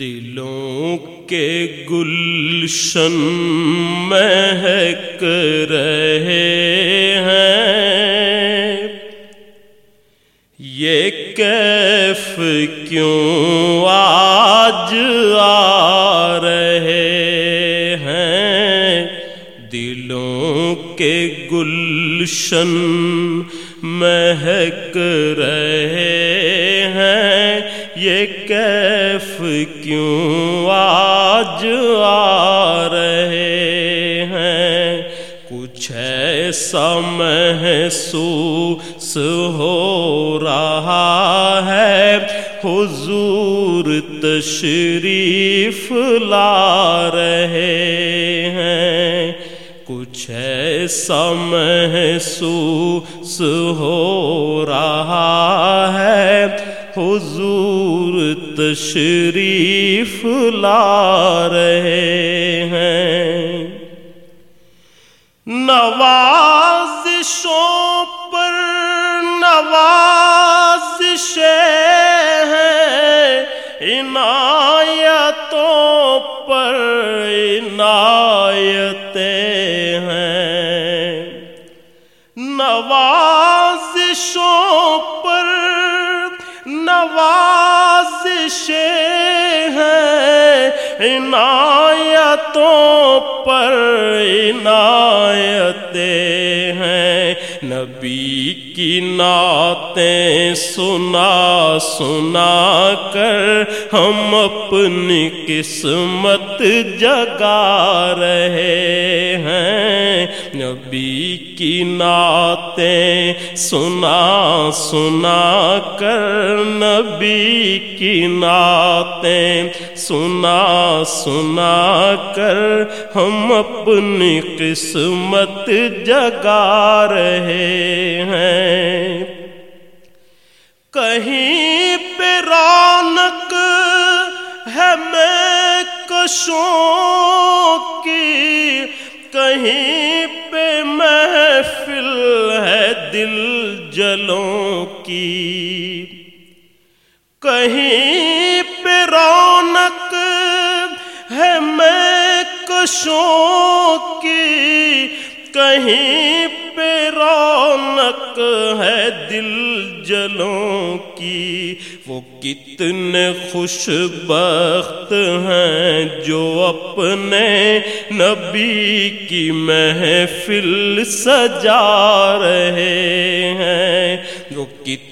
دلوں کے گلشن مہک رہے ہیں۔ یہ کیف کیوں آج آ رہے ہیں؟ دلوں کے گلشن مہک رہے ہیں۔ یہ کیف کیوں آج آ رہے ہیں؟ کچھ ایسا محسوس ہو رہا ہے۔ حضور تشریف لا رہے ہیں۔ کچھ ایسا محسوس ہو رہا ہے۔ حضور تشریف لا رہے ہیں۔ نوازشوں پر نوازشیں ہیں۔ عنایتوں پر عنایتیں ہیں۔ نوازشوں پر نوازشیں ہیں عنایتوں پر عنایتیں ہیں۔ نبی کی نعتیں سنا سنا کر ہم اپنی قسمت جگا رہے ہیں۔ نبی کی نعتیں سنا سنا کر نبی کی نعتیں سنا سنا کر ہم اپنی قسمت جگا رہے ہیں۔ کہیں پہ رونق ہے میں کشوں کی، کہیں پہ محفل ہے دل جلوں کی۔ میں کی کہیں پہ رونق ہے دل جلوں کی، وہ کتنے خوش بخت ہیں جو اپنے نبی کی محفل سجا رہے ہیں۔ جو کتنے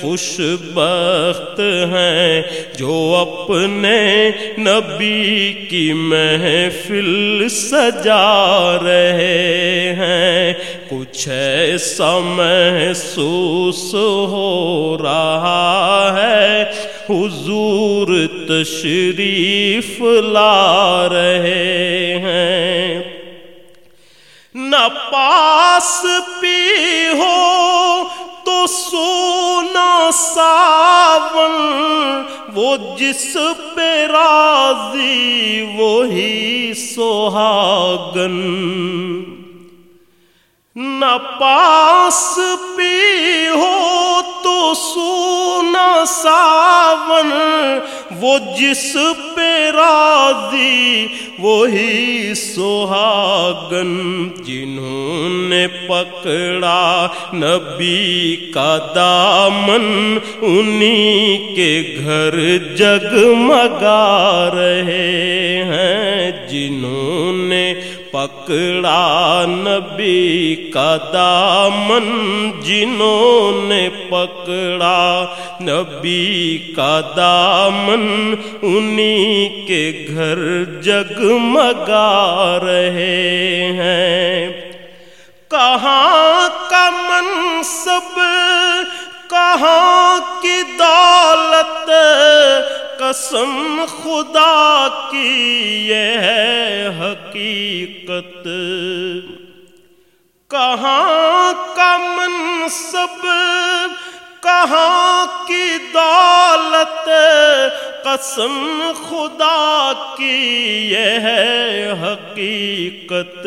خوش بخت ہیں، جو اپنے نبی کی محفل سجا رہے ہیں۔ کچھ ایسا محسوس ہو رہا ہے، حضور تشریف لا رہے ہیں۔ نہ پاس پی ہو تو سونا ساون وہ جس پہ راضی وہی سہاگن۔ نہ پاس پی سونا ساون، وہ جس پہ راضی، وہی سہاگن جنہوں نے پکڑا نبی کا دامن، انہی کے گھر جگمگا رہے ہیں جنہوں نے پکڑا نبی کا دامن جنہوں نے پکڑا نبی کا دامن انہی کے گھر جگمگا رہے ہیں کہاں کا منصب کہاں کی دولت قسم خدا کی یہ ہے حقیقت؟ کہاں کا منصب؟ کہاں کی دولت؟ قسم خدا کی یہ ہے حقیقت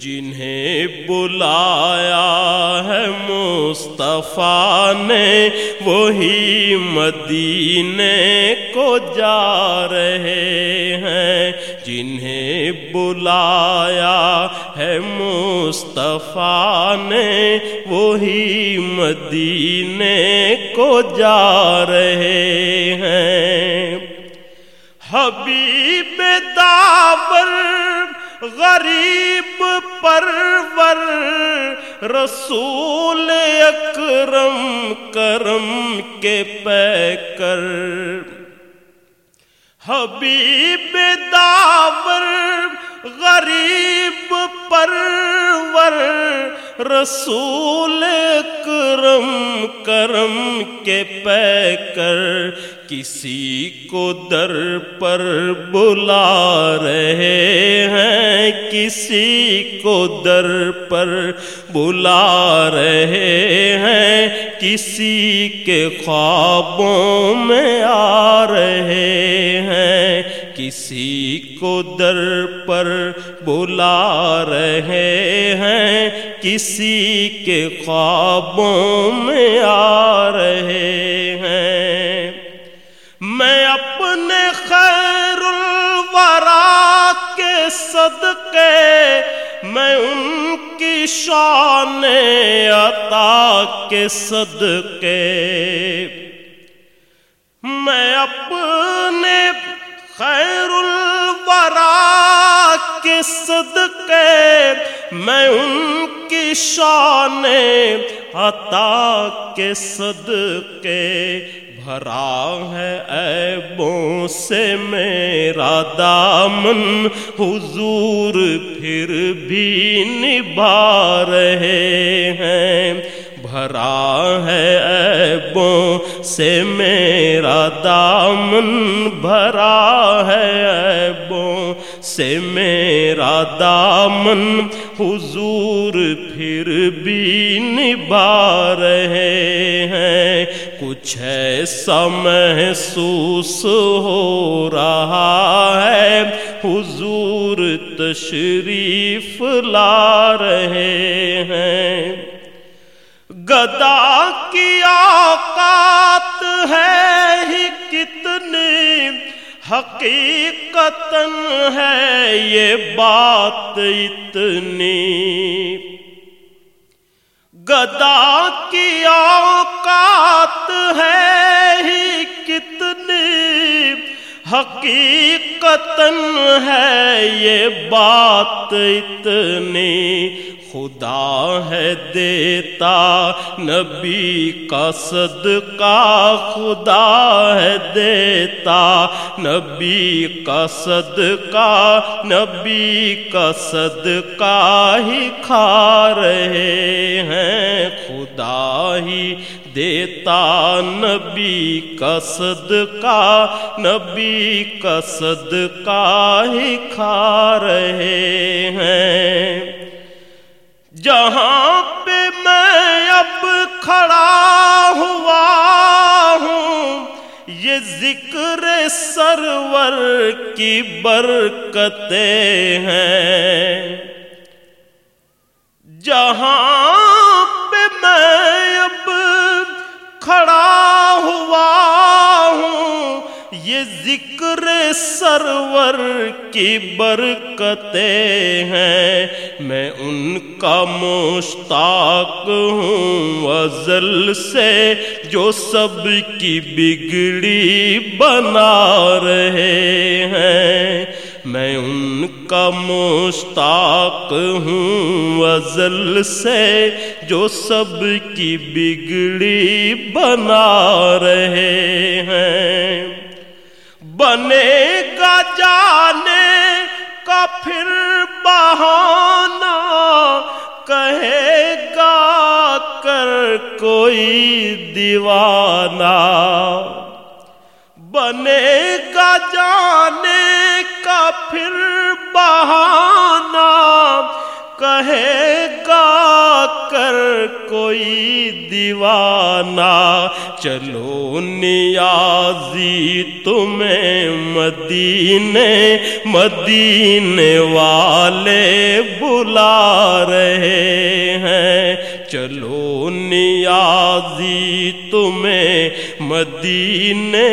جنہیں بلایا ہے مصطفیٰ نے، وہی مدینے کو جا رہے ہیں۔ جنہیں بلایا ہے مصطفیٰ نے، وہی مدینے کو جا رہے ہیں۔ حبیب داور، غریب پرور، رسول اکرم، کرم کے پیکر۔ حبیب داور، غریب پرور، رسول کرم کرم کے پے کر کسی کو در پر بلا رہے ہیں، کسی کو در پر بلا رہے ہیں، کسی کے خوابوں میں آ رہے ہیں۔ کسی کو در پر بلا رہے ہیں، کسی کے خوابوں میں آ رہے ہیں۔ میں اپنے خیر الورا کے صدقے میں ان کی شان عطا کے صدقے میں اپنے خیر الورا کے صدقے میں ان کی شان عطا کے صدقے بھرا ہے، عیبوں سے میرا دامن۔ حضور پھر بھی نبھا رہے ہیں۔ بھرا ہے عیبوں سے میرا دامن۔ بھرا ہے عیبوں سے میرا دامن۔ حضور پھر بھی نبھا رہے ہیں۔ کچھ ایسا محسوس ہو رہا ہے۔ حضور تشریف لا رہے ہیں۔ گدا کی اوقات ہے ہی کتنی۔ حقیقت ہے یہ بات اتنی۔ گدا کی اوقات ہے ہی کتنی حقیقت ہے یہ بات اتنی خدا ہے دیتا، نبی کا صدقہ خدا ہے دیتا، نبی کا صدقہ، نبی کا صدقہ ہی کھا رہے ہیں، خدا ہی دیتا، نبی کا صدقہ، نبی کا صدقہ ہی کھا رہے ہیں۔ جہاں پہ میں اب کھڑا ہوا ہوں یہ ذکر سرور کی برکتیں ہیں۔ جہاں یہ ذکر سرور کی برکتیں ہیں۔ میں ان کا مشتاق ہوں ازل سے جو سب کی بگڑی بنا رہے ہیں۔ میں ان کا مشتاق ہوں ازل سے جو سب کی بگڑی بنا رہے ہیں بنے گا جانے کا پھر بہانا کہے گا کر کوئی دیوانہ۔ بنے گا جانے کا پھر بہانا کہے گا کر کوئی دیوانہ چلو نیازی تمہیں مدینے مدینے والے بلا رہے ہیں۔ چلو نیازی تمہیں مدینے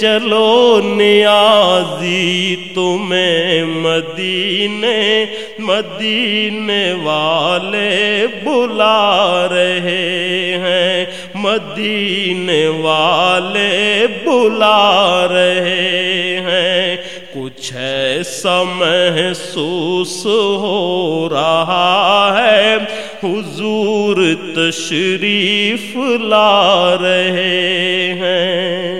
چلو نیازی تمہیں مدینے مدینے والے بلا رہے ہیں، مدینے والے بلا رہے ہیں۔ چھ ایسا محسوس ہو رہا ہے۔ حضور تشریف لا رہے ہیں۔